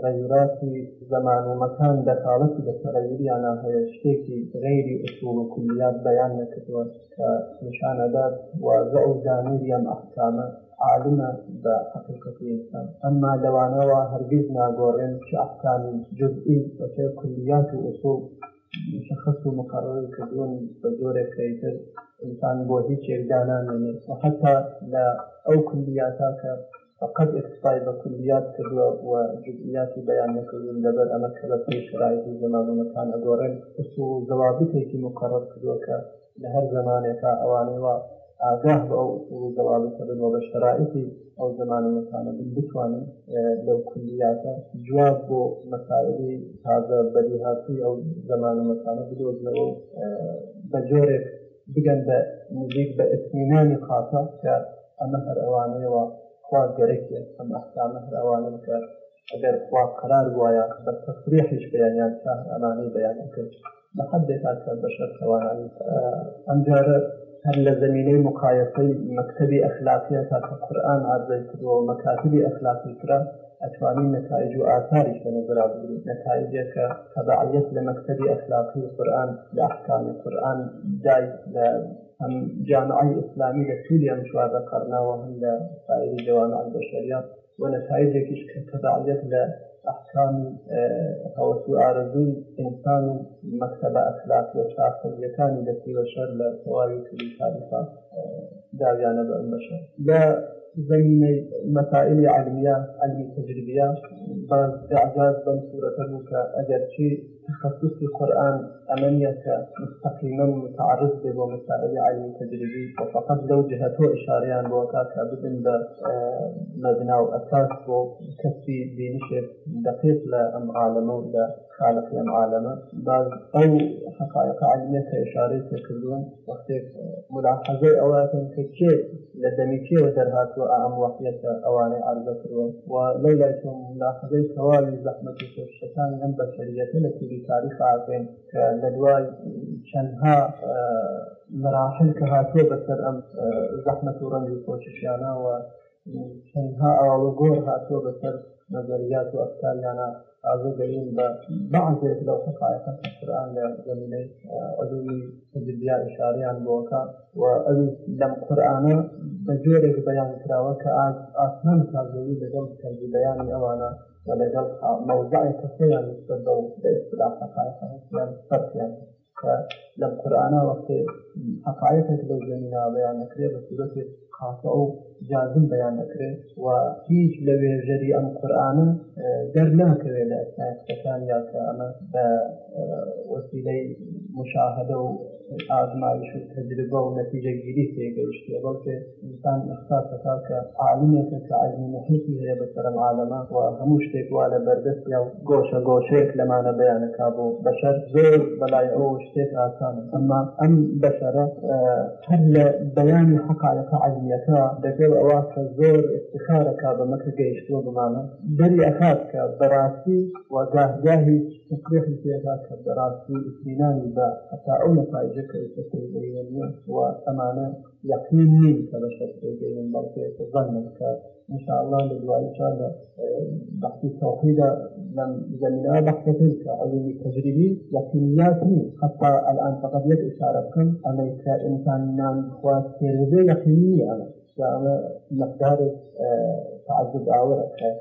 تغیراتي زمان و مەکان دەکاڵەتی بە تەغیری یانە هەیە شتێکی غیری ئوسول و کولیات بەیان نەکردوە کە نیشانەدات وازە و زانیر یان ئەحکامە عالمە بە حقیقەتی ئینسان ئەمما لەوانەوە هەرگیز ناگۆڕێن چ ئەحکامی جزئی بەچێ کولیات و ئوسول مشخص و مقرر کردوون بە زۆرێک کەیتر انسان بۆ هیچ یەکدانان نێت حتا لە ئەو کولیاتاکە فقط اقتصای بە کلیات کردووە و جزئیاتی بەیان نەکردون لەبەر ئەمە کە بە پێی شرایتی زمانەکان ئەگۆڕێن و زەوابتێکی مقرڕ کردووە کە لە هەر زمانێکە ئەوانەوە ئاگاه بە ئەو زەوابتە بنەوە بە شرایتی ئەو زمانەکانە بن بتوانن لەو کلیاتە جواب بۆ مەساائلی تازە بەری هاتی ئەو زمانەکانە بدۆزنەوە بە جۆرێک بگەن بە نزیک بە ئتمینانی خاتە کە ئەمە هەر ئەوانەیەوە خوا گەرەێت ئەم ئەحکامە هەراوانم کە خوا قرار وایە بس تصريح ايش بيان ئەمانەی بەیانم کرد بە حد دێتاکە بەشەر توانانی ئەمجارە هەر لە زمینەی مقایەقەی مەکتبی ئەخلاقیە تاکە قورآن ئارزای کردەوە مەکاتبی ئەخلاقی کرا ئەتوانین نتایج و ئاثاریش لە نظرا بگرین نتایجەکە تەبعیت لە مەکتبی ئەخلاقی قورآن لە هەم جامعی ئسلامی لە تولیان شوادە قەرناوە هەم لە سایری جوامع بەشەریا و نەتایجێکیش کە تەبعیەت لە ئەحکام إنسان و ئارەزوی ئینسان و التي ئەخلاقی شاخەزیەکانی دەستی بەشەر لە تەواوی تولی تاریخا زين مسائل علمية علمي تجريبية بعض إعجاز بن سورة كأجر شيء تخصص القرآن عملية مستقيما متعرض ومساعدة علم تدريبي وفقط لو جهته إشاريان بوكاتا بدن آه، مبنى وأساس بو كسي بنشر دقيق لأم عالمة ولا خالق لأم عالمة بعض أو حقائق علمية كإشارية تكذون وقت ملاحظة أواتن كي لدميكي ودرهات وأعم وحية أواني عرضة ولولا ملاحظة سوالي زحمة الشيطان من بشرية التي کردی تاریخ ئاگەن کە لە دوای چەندها مراحل کە هاتیە بەسەر ئەم زەحمە و ڕەنگی کۆچشیانەوە چەندها ئاڵ گۆر هاتووە بەسەر نظریات و ئەفکاریانە ئازدەین بە بەعزێک لەو حقایەکە قرآن لە زمینەی علومی تجربیات شاریان بۆکە و ئەوی لەم قورآانە بە بيان كراوكا کراوە کە لجل کارزەوی بيان أوانا ولجل موضعي كثيرا لەگەڵ بإصلاح حقائق بە بەلاقایان لم قرآن وقت حقائق حقایەتێک جميعا بيان كري بسورة خاصة أو جازم بيان كري و لو يجري أن قرآن جرناك دەر ناکەوێت لە ئەسناەکان وسيلي مشاهده و آزمایش و تجربه و نتیجه گیری تێگەیشتێ انسان ئینسان ئەخساس که عالمی عالمێکە که عزمی محیطی هەیە بەسەرم عالەما و هەموو شتێک وا گوشه بەردەست یا گۆشە گۆشەیەک لەمانە بەیانەکا بۆ بەشەر زۆر بەلای ئەو شتێک ئاسانە ئەمما ئەم بەشەرە هەر لە اه، بەیانی حقالەکە عزمیەکە دەگەڵ ئەوە کە زۆر استخارەکە بە مەکە گەیشتوە بمانە دەری ئەخات کە بەڕاستی وەگاهگاهی تقریح پێدا که براسی ئسمینانی با کە تا ئەو نەفاجەکەی کەسەیگەیەن وە ئەمانە یەقین نین کە بە شەسەیگەیەن ان شاء الله اللي ان شاء الله آه، بحث التوحيد لم زمينا بحث تلك علوم التجريبي يقينياتي حتى الان فقد يد اشارتكم عليك انسان نام خوات تجربه يقينيه انا يعني مقدار آه، تعجب آور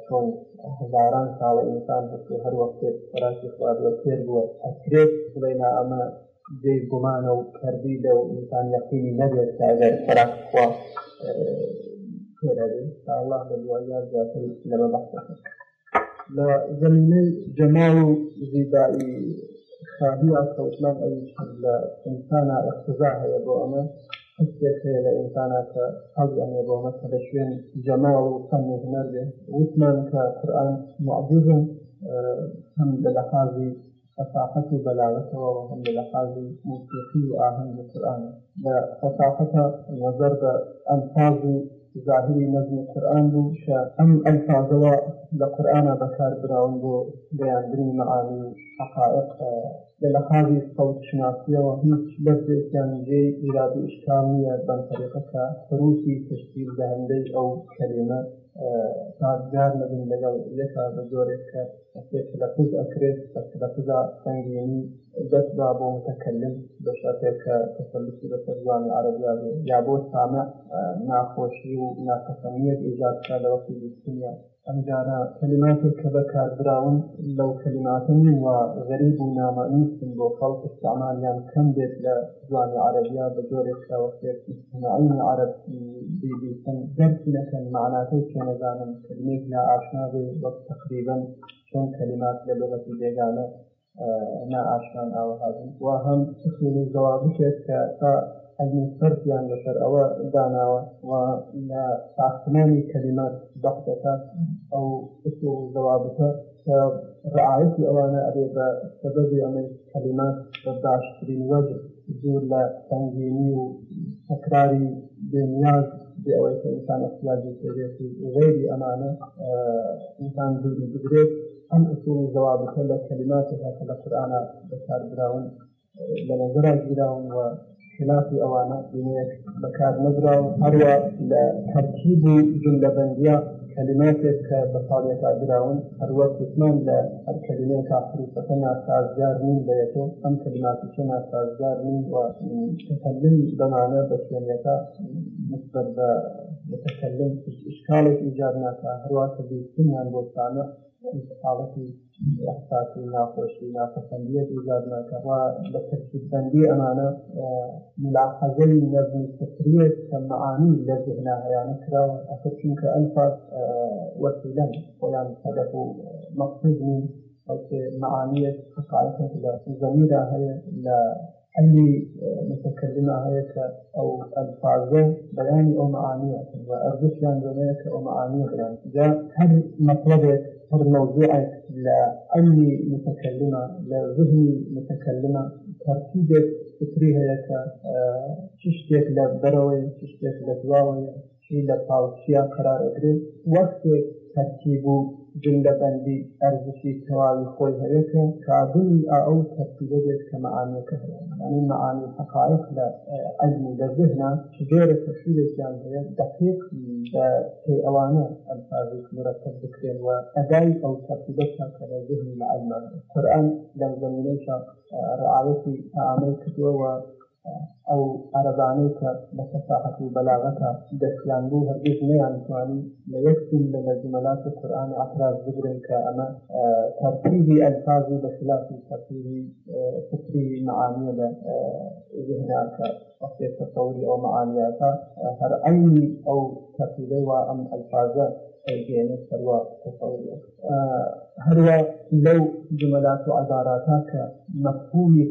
كون آه، هزاران سال انسان في هر وقت راسی خواد و تیر بود اکرد خلینا اما دی گمان و کردی و انسان یقینی نبید که اگر فرق فێرەبێ تا ان لە دواییان زیاتر لەمە بەخسەکە لە زمینەی جەمال و زیبایی خابی ئاکەوتمان ئەوی لە ئینسانە ئەقتزا هەیە بۆ ئەمە حسێک هەیە لە ئینسانە کە حەڵی ئەمێ بۆ ئەمە کە لە شوێن جەمال و فەن و هونەر بێ وتمان کە قورئان فصاحة وبلاغة وهم لحاظ موسيقي وآهنگ القرآن فصاحة نظر بألفاظ ظاهری نظم قرآن بوو کە ئەم ئەلفاظەوە لە قورآە بەکار براون بۆ بەیاندنی مەعانی حقائق لە لەخاوی سەوت شناسیەوە هیچ لەسێکیان جێ ئیرادی ئشکام نیە بەنتەریقەکە روسی تشکیل دەهندەی ئەو کەلێمە سازگار نەبن لەگەڵ یەکە بە زۆرێک کرد شتێک لە پوز ئەکرێت لە پوزا سنگینی دەستدا بۆ متەکەلم بە شاتێک کە تەسەلسی بەسەر زانی عربیا یا بۆ سامە ناخۆشی و ناکەسەنیەت ئیجادکە لە وەقتی دیستنیا ئەمجارە کەلیماتێک کە بەکارراون لەو کەلیماتن و غەریب و نامەنیسن بۆ خەڵک استعمالیان کەم بێت لە زانی عربیا بە جۆرێک وەختێک اجتماعی عرب بیبیسن دەرسی نەکەن معناتەی پێنەزانم کلمێک نا ئاشنا بێ وەک چون کلمات للغة بيگانة آه، ناعاشنا او هذه وهم تخمين الجواب كتا علم الصرف يعني لشر او دانا ولا تعقمان كلمات بحثة او اسم الجواب رعايتي اوانا ابي بسبب من كلمات بداش ترين وجه زور لا تنظيمي وتكراري بنياز بأوية إنسان احتياجي في غير أمانة آه، إنسان دوري بقريت ئەم ئوسول جوابەکە لە کەلیماتێکە کە لە قورآە بەکار براون لە نظرە گیراون و خلافی ئەوانە دنیەک بەکار نەبراون هەروە لە تەرکیب جملە بەندیە کەلیماتێک کە بە ساڵێکا براون هەروە کوتمان لە هەر کەلیمێک کافروفەکە ناسازگار نین بەیەتۆ ئەم کەلیماتیکە ناسازگار نین و تەکەلم بەمانە بە شوێنەکە نسبەت بە تەکەلم اشکالێک ایجاد ناکە هەروە کە بیستنیان بۆستانە حالتی احساسی ناخۆشی ناپەسەندیە ایجاد ناکەوا لە ترسیبندی ئەمانە اه، ملاحەزەی نەزمی فکریت کە معانی لە ذهنا هەیانە کراوە ئەفر چونکە ئەلفاظ اه، وەسیلەن خۆیان هەدەف و مەقصود نین بەڵکێ معانیت حقایەتێک لە زەمیدا هەیە لە حلي اه، متكلمة هيك أو ألفاظه بلاني أو معانيه وأرجو كان بلانك أو معانيه يعني إذا هل مطلبك الموضوعة لأمني متكلمة لذهني متكلمة ترتيبة فكريها لك تشتك لبروي تشتك لدواوي شي لطاوشيا قرار أدري وقت ترتيبه جندەبەندی ئەرزشی تەواوی خۆی هەیە کە کابلی ئەو تەرتیبە بێت کە يعني مەعانەکە هەیە مەعانی حقایق لە آه، علم لە ذهنا جۆرە تەفسیرێکیان هەیە دقیق پێی ئەوانە ئەلفاظی مرتب بکرێن و او ئەو تەرتیبە کە ذهن لە علم قورآن لەم زەمینەی آه، رعایەتی او عەرەبانەی کە بە و بەلاغەتە دەستیاندوو هەرگیز نەیانتوانی لە یەک فیلم لە مەجمەلات قورآن ئاطراز بگرن کە ئەمە تەرتیبی ئەلفاظی آه، بەخلاف تەرتیبی فکری معانیە لە آه، ذهنیان کە وقتی تەسەوری ئەو معانیاتە آه، هەر عینی هەروە لو جملات و عباراتا کە مەفهومی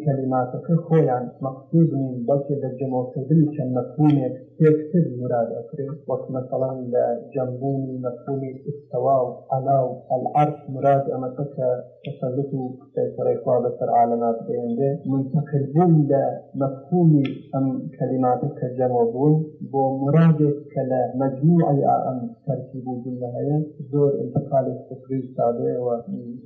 مقصود من مەخصوص نین بەڵکە دەرجەمەکردنی چەند مەفهومێک پێکتر مراد ئەکرێت وەک مثلا لە جەمبوونی مەفهومی ئستەوا و عەلا و العەرش مراد ئەمەکە کە تەسەلط و سەرەی خوا بەسەر عالەمات بێندێ منتەقلبوون لە مەفهومی ئەم کەلیماتە کە جەمع بوون بۆ مرادێک کە لە مەجموعی ئەم تەرکیب و جملە هەیە زۆر انتقالی فکری سادەیەوە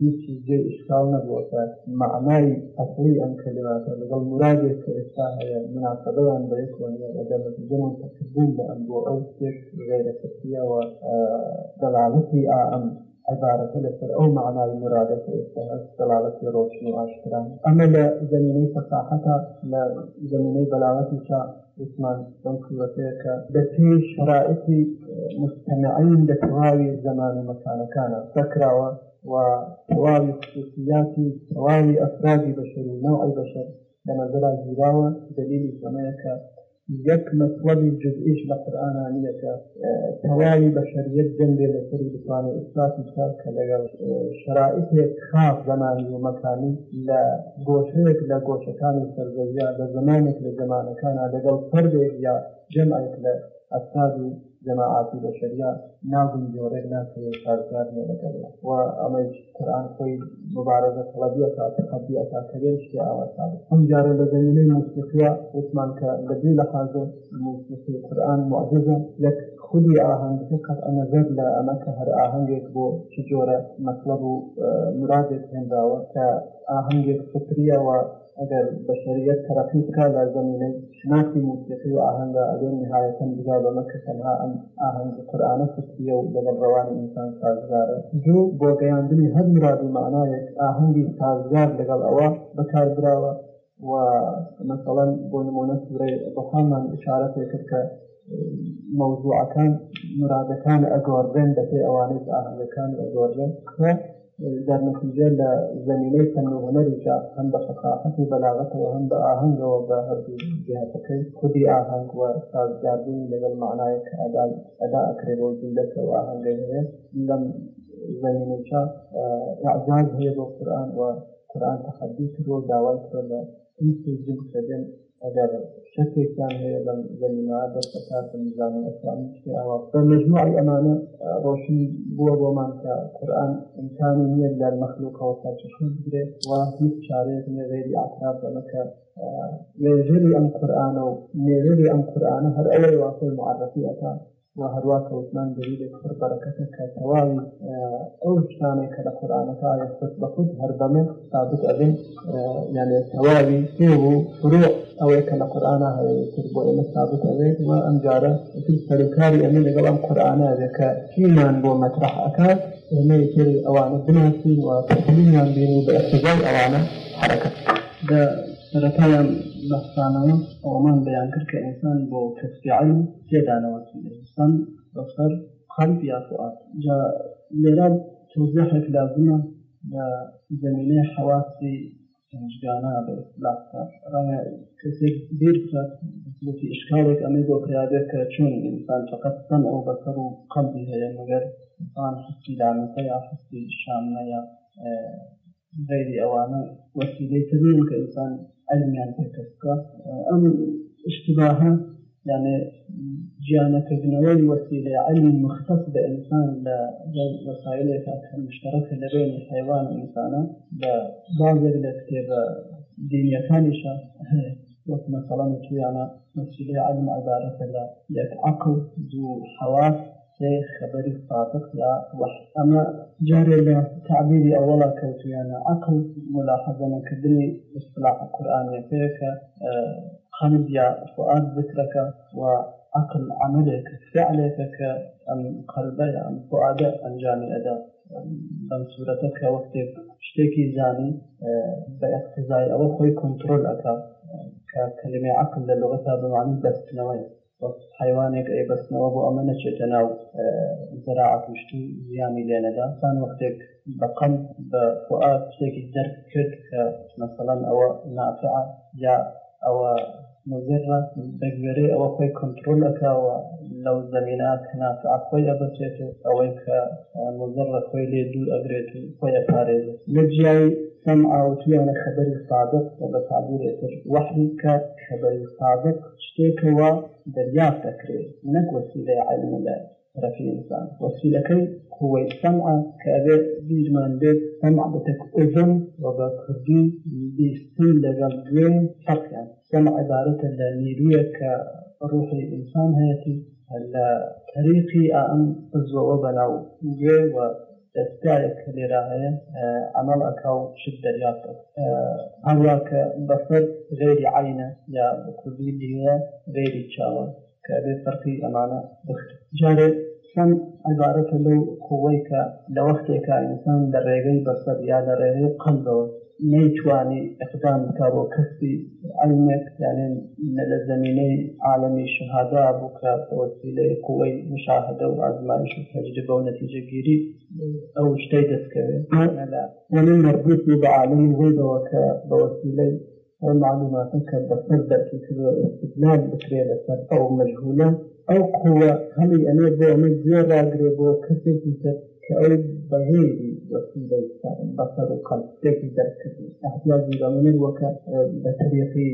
هیچ جای اشکال نبود و معنای اصلی آن کلمات و لگل مرادی که اشتاه مناسبه آن به یک ونیا اگر نتیجه من تقدیم به آن بو او شک غیر کفیه و آه، دلالتی ام عبارت لسر أو معنى المرادة دلالة روشن وعشرة أما لزميني فصاحتها لزميني بلاغتها عثمان بن كلوتيك بتي شرائطي مستمعين لتغاوي الزمان ومكان كان فكرة وتەواوی خصوصیاتی تەواوی ئەفرادی بەشەر و ناوعی بەشەر لە نەزەرا گیراوە دلیلی زمانەکە یەک مەطلبی جزئیش لە قورآنا نیەکە تەواوی بەشەریەت دەنگێ لەسەری بتوانێت ئیسلاتی کار کە لەگەڵ شرائطێک خاف زمانی و مەکانی لە گۆشەیەک لە گۆشەکانی سەرزەویا لە زمانێک لە زمانەکانە لەگەڵ فەردێک یا جەمعێک لە ئەفراد و جەماعاتی بە شەریا ناوی جۆرێک ناکرێت کارکار نەکەێت و ئەمەش قرآن خۆی مبارەزە تەڵەبیە تا تەقەبیە تا کەبێت شتی ئاوەسان ئەم جارە لە زەمینەی موسیقیە عثمان کە لە دوی لە خازۆ موسیقی قرآن معجزە لە خودی ئاهەنگەکە قەت ئەنەزەر لە ئەمەکە هەر ئاهەنگێک بۆ چ جۆرە مەطلب و مرادێک هێنداوە کە ئاهەنگێک فکریەوە اگر بشریت ترقی بکات لە زمینەی شناختی موسیقی و ئاهەنگە ئەگەر نهایەتەن بگا بەمە کە تەنها ئەم ئاهەنگ قورآانە فستیە و لەگەڵ ڕەوانی ئینسان سازگارە دوو بۆ گەیاندنی هەر مراد و معنایەک ئاهەنگی سازگار لەگەڵ بکار بەکاربراوە و مثلا بۆ نمونە سورەی بەخانمان ئشارە پێکرد کە کان مرادەکان ئەگۆڕێن دەپێ ئەوانەی ئاهەنگەکان اگوردن در نتیجه لە زمینەی فەن و هەنەریجا هەم بە فقاحەت و هم به آهنگ و به هر دو جهت که خودی آهنگ و سازگاردن لەگەڵ معنایەک ئەدا و آهنگ هست هەیە زمینه زمینەیچا اه، اعجاز هی بۆ قرآن و قرآن تەخەبی رو داوای کرده این هیچ جن ئەگەر شتێکیان هەیە لە زەلیما دەستەکات نظام ئەسلامی ئەوە بە مجموعی ئەمانە ڕۆشن بووە بۆمان کە قورآن ئیمکانی نییە لە مەخلوقەوە سەرچشون بگرێت و هیچ شارێک نێغێری ئاخراف بەمەکە نێژری ئەم قورآانە و نێژری ئەم قورآانە هەر ئەوەی واسەی معرفی ئەەکان هەروە کەوتمان دەویلێک خر بەەکەتە کە تەواوی ئەو شتانێک کە لە قورآانەکە خود بەخود هەر بەمێ سابت ئەبن یانێ تەواوی پێ و فرۆ او کە القران قورآە تربو الى ئێمە ثابت ئەوێت وە ئەم جارە سەرکاری ئەمە لەگەڵ القران قورآە دەکە بو بۆ اكاد ئەکات ئێمە یەکێ ئەوانە بناسین و پلیان بین و بە ئەسزای ئەوانە حرەکەت دە سەرەتایان بەخسانەوە ئەومان بەیان کرد کە ئینسان بۆ کەسیعلم تێدانەوەسان بەسەر قەلب یا جا لێرە توزیحێک لازمه لە زمینەی حواسی کەسێکبیرتی شکالێک ئەمە بۆ پیاێ کە چون ئینسان فقط سم ئەو بەسەر و قەڵبی هەیە مەگەر ئینسان حستی دامەکە یا حستی شامە یا غیری ئەوانە وەسیلەی ترین کە ئینسان ئەلمیان پێکەسکە ئەم اشتباهە يعني جانا بنوي وسيلة علم مختص بإنسان لوسائل المشتركة بين الحيوان والإنسان بعض الكتاب دينية كانشة وقت مثلا يعني وسيلة علم عبارة لا يك عقل ذو حواس سي خبري صادق يا وحي أما جاري تعبيري أولا كوتويانا عقل ملاحظة من كدني اصطلاح القرآن يفيك أه قلبي فؤاد ذكرك وعقل عملك فعلك أم قلبي أم فؤاد أم جامع أداء أم صورتك وقتك شتيكي زاني باقتزاي أو خوي كنترول أكا ككلمة عقل للغة بمعنى بس نوعي حيوانك أي بس بۆ ئەمە نەچێتە ناو زراعتشتی زیانی لێنەدا سان وەختێک بەقەم بە فعات شتێکی دەرک کرد کە مەسەڵەن ئەوە نافعات یا ئەوە مزرات دەگوێرەی او لو کنترلەکەەوە هنا زمینات هەناسەخۆی ئەبچێت و ئەوەی کە مزرە خۆی لێ دوور ئەگرێت و خۆی سمع او جیایی انا خبر صادق سادق بە سادورێتتر وەحی کە صادق شتيك هو دەریافت كري نەک وەسیلەی علم الله رەفی الانسان وسيلة كي هو السمع ئەبێت بیرمان بێت ئەم عادەتە ئۆژن و بە کوردی بیستن لەگەڵ دوێن فەرقیان ئەم عبارەتە لە نیرویە کە ڕوحی ئینسان هەیەی لە طریقی ئەم زۆوە بەناو گوێ و دەستایەک لێرا هەیە ئەمەڵ ئەکاو شت دەریاتە هەروە کە بەفر غێری عینە یا بە کوردی دیوە غێری چاوە کە بێ فەرقی ئەمانە بخت جارێت چەند البارك لو قوەی کە لە وەختێکا ئینسان بصر يا بەسەر یا لە ڕێگەی قەندەوە نەیتوانی ئەقدام بکە بۆ کەسی ئەلمێک یانێن يعني لە زمینەی عالەمی شهادا بوو کە وەسیلەی قوەی مشاهدە و ئازمانش و ومن مربوط بە عالمی وكا کە ومعلوماتك بصر معلوماتەکە بەسەر استقلال بكريلة أو مجهولة ئەو قوە هەمی ئەمێ بۆ من گوێڕاگرێ بۆ کەسێکی تر کە ئەو بەهێزی بەسەر و قەڵێکی دەرکردی احتیاجی لەمنی وەکە بە تەریقی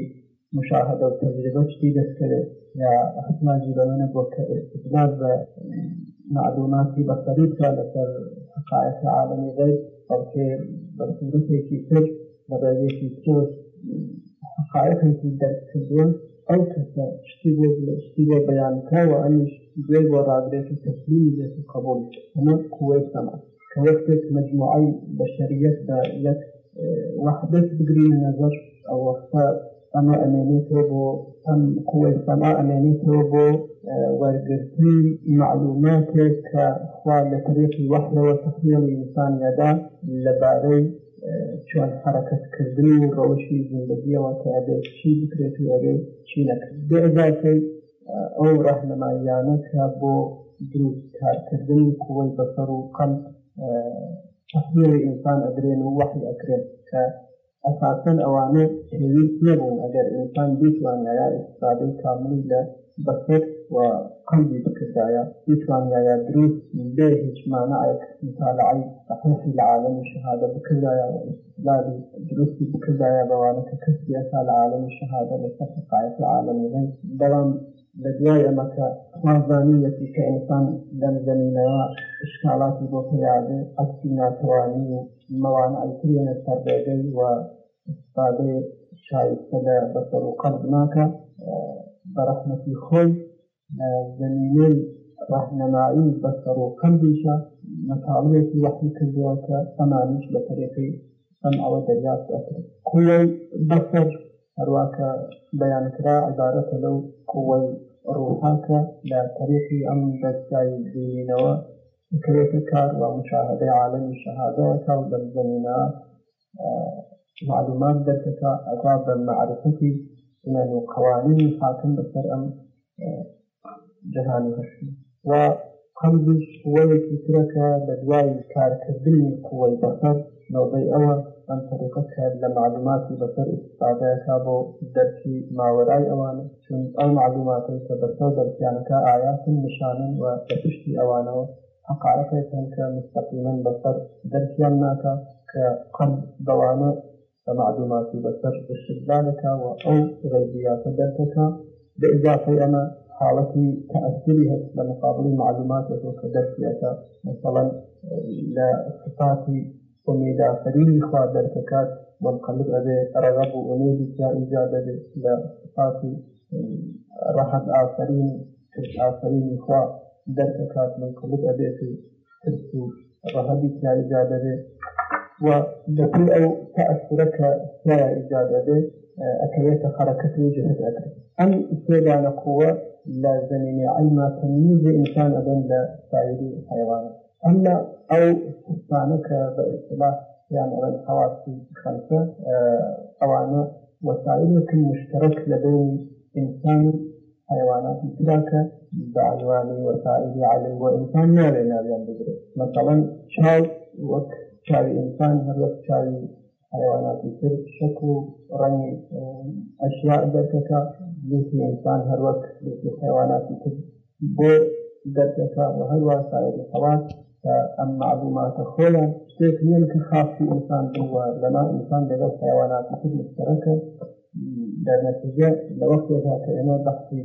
مشاهدە و تەجربە شتی دەستکەوێت یا احتیاجی لەمنە بۆ کە استدلال بە معلوماتی بەسەریت کا لەسەر حقائق عالمی غیب بەڵکێ بەصورتێکی تر بەڕێژێکی تۆش حقائقێکی دەرکردووە ئەو کەسە شتی شتی لێ بەیانکەوە ئەمیش دوێ بۆ ڕاگرێکی تەسلیمی دێت و قبول ئەمە قوێ سەما کە وەختێک مجموعی بەشەریەتدا یەک وحدت بگرین نەزەر ئەو وەختە ئەمە ئەمێنێتەوە بۆ ئەم قوێ سەما ئەمێنێتەوە بۆ وەرگرتنی معلوماتێک کە خوا لە طريقی وحدەوە تەخمیلی ئینسانیادا لەبارەی چۆن حرەکەتکردنی و ڕەوەشی زیندگیەوە کەبێت چی بکرێت وەبێ چی نەکرد بێزاکەی ئەو ڕەحنەمایانەکە بۆ دروست کارکردنی کوی بەسەر و قەم تحویل ئینسان ئەدرێن و وحی ئەکرێت کە ئەساسەن ئەوانە پێویست نەبوون ئەگەر ئینسان بیتوانایە ئستادەی کاملی لە بەسەر و قلبي بكردايا يتوانيايا دروس ما نعيك مثال عيد صحيح العالم الشهادة بكردايا واستقلالي دروسي بكردايا بوانا ككسية العالم الشهادة لصفقاية العالم لن بلان لدواي مكا خوازانيتي كإنسان لم زمينها إشكالات بوكيادة أكسينا توانية موانا أيكريان التربيعي واستفادة شايفة بصر وقلب ماك برحمة خوي زمینەی ڕحنەمایی بەسەرۆ قەندیشە مەتاڵێکی وەحی کردووە کە ئەمانیش لە پەرەکەی ئەم ئەوە دەریات دەکرێت کوی بەسەر هەروواکە بەیانکرا عبارەتە لەو قوی ڕوحاکە لە تەرێکی ئەم دەستای بینینەوە بکرێتە کار و مشاهدەی ومشاهدة عالم الشهادة دەم زمینە آه، معلومات دەرکەکە ئەگا بە من القوانين الحاكم بسر أم جەهانەکەشی و قەلبش قوەیەکی ترەکە لە دوای کارکردنی قوەی بەسەر نەوبەی ئەوە ئەم تەریقەت کرد لە معلوماتی بەسەر ئستادەکە بۆ دەرکی ماوەرای ئەوانە چون ئەو معلوماتی کە بەسەر دەرکیانەکە ئایاتن نشانن و بەپشتی ئەوانەوە حقارەکەی هەنکە مستەقیمەن معلومات دەرکیان ناکە کە قەلب دەوانە معلوماتی بەسەر استدلالەکە و ئەو غەیبیاتە دەرکەکە بإضافة أنا حالتي تأثرها لما قابلين معلومات وكدرسية مثلا إلى لصفاتي وميدا فريني خواه دركات منقلب أبي رغب ونيدي جائزة إلى صفاتي راحت آخرين حرص آخرين خواه دركات من قلب أبي في حرص رهبي جائزة أبي و أو تأثرك سرع إجادة به آه، أكيت حركة وجهة أكري أم سيدان قوة لا لازمني علم تمييز إنسان أبن لا لسائر حيوانات أما أو استثانك بإصلاح يعني أبن حواسي خلفه آه، أوانا وسائل مشترك لدين إنسان حيوانات مشتركة بعنوان وسائل علم وإنسان نالي نالي مثلا شاو وك شعري إنسان هەروەک چاوی حیواناتی تر شک و ڕەنی ئەشیا دەرکەکە انسان ئینسان هەروەک لوتی حیواناتی تر بۆ دەرکەکە و هەروە سایری حەوات ئەم معلوماتە خۆلە شتێک نیەن کە خاصی ئینسان بووە لەما ئینسان لەگەڵ حیواناتی تر مشتەکە دەرنەتیجە لە وەختێکا کە ئێمە بەختی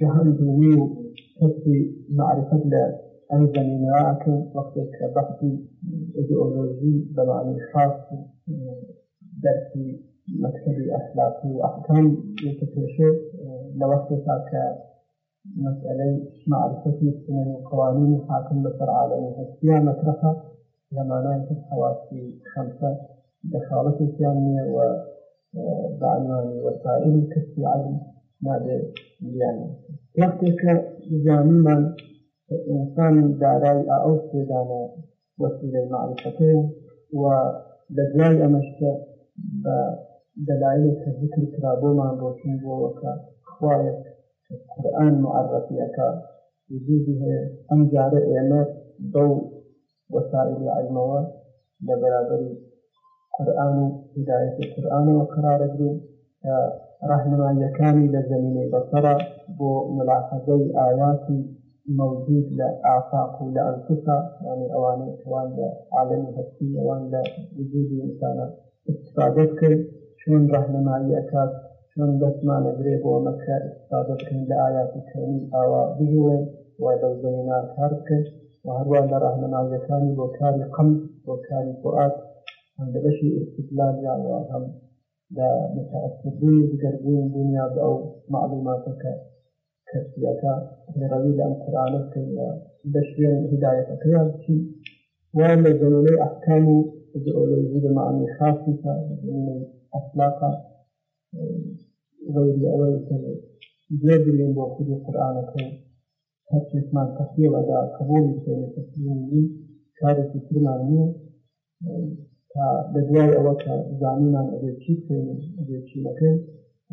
جەهان دومی و حسی معرفت لە أيضا لمراعاة وقت بحث إيديولوجي بالعلم الخاص درس مكتبي أخلاقي وأحكام يتكشف لوقت ذاك مسألة معرفة السنن وقوانين حاكم بسر عالمي هستيا مطرحة لما نانت الحواسي خمسة دخالة الثانية و بعنوان وسائل كسب العلم ما بيعني وقتك زمان إنسان داري أوصي سێدانە وەسیلەی المعرفتين و لە دوای ئەمەشتە كرابو دەلایلێک کە ذکر کرا بۆمان ڕۆشن بۆەوەکە خوایەت قورآن معرفیەکە وجودی هەیە ئەم جارە ئێمە بەو وەسائلی علمەوە لە بەرابەری قورآن و هدایەتی قورآنەوە قرارەگرین ڕەهنماییەکانی لە زمینەی موجود لآفاق لأنفسها يعني أوان أوان لعالم هسي أوان لوجود إنسانا استفادة كل شون رهنمائي أكاد شون بس ما نبريب ومكة استفادة كل لآيات الكوني أوا بهوين ولو زينا كاركش وهروا لرهنمائي يعني كاني وكاري قم وكاري فؤاد عند بشي استدلال يعني وهم لا متأثرين بقربين دنيا بأو معلوماتك كتبياتا لغوي لأم قرآنك بشير هداية كيان شيء ولا زمني أحكام الجيولوجي بمعنى خاصة من يعني أخلاق آه، غير أول كلمة جاب من بوخذ القرآن تكتب ما تخيل على قبول شيء تسليم لي شارك كلمة لي كبدواي آه، أو كزعمنا أبيتشي كي أبيتشي لكن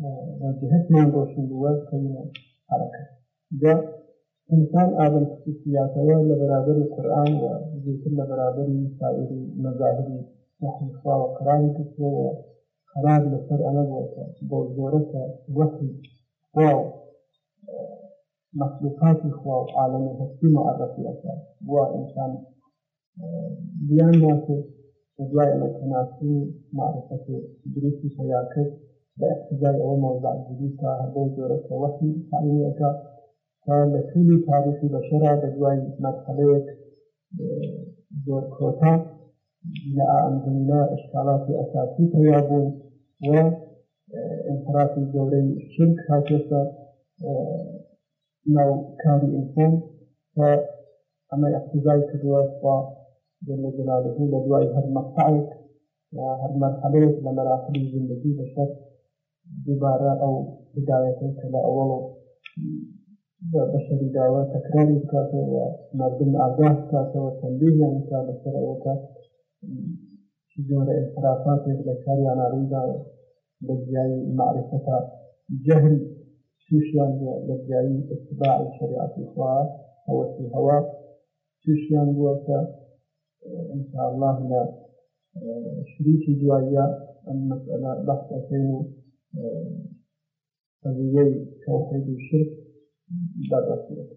آه، جهتنا روشن بوات كلمة حركة انسان آدم خصوصيات ولا برابر القرآن وذكر برابر سائر مذاهب محمد وقرآن كتبه وقرار لسر أنا بوزورة وحي واو مخلوقات إخوة عالم هستی معرفة کرد و انسان بیان ناسه و دوای متناسی معرفت دروسی پیدا باحتجاج أول موضع الجديد كهدوي دورك وحي تعليمي أكا كالفيلي تاريخي بشرة بدوان مرحليك اه، زۆر کۆتا لە ئەمدنا ئشکاڵاتی ئەساسی پیا بوون و اه، انفراتی گەورەی شرک هاتێتە اه، ناو کاری ئینسان کە ئەمە اقتیزای کردووە خوا جل جلاله لە دوای هەر مەقطعێک هەر مەرحەلەیەک لە مەراحلی زندگی بەشەر دووبارە ئەو هداەتە کە لە ئەوڵ بەشری داوە تەکراری بکاتەوە مردم ئاگاه بکاتەوە چەندیان کا لەسەر ئەوکە زۆرە ئێسترافاتێک لە کاریان ڕووداوە لە جیایی معرفەتا جەهری تووشیان لە جیایی اتباع شریعتی خوا ئەوەی هەوا تووشیان بووە کە انشاء الله لە شریکی جواییە ئەم مەسئلە بەحثەکەین و قضیه توحید و شرک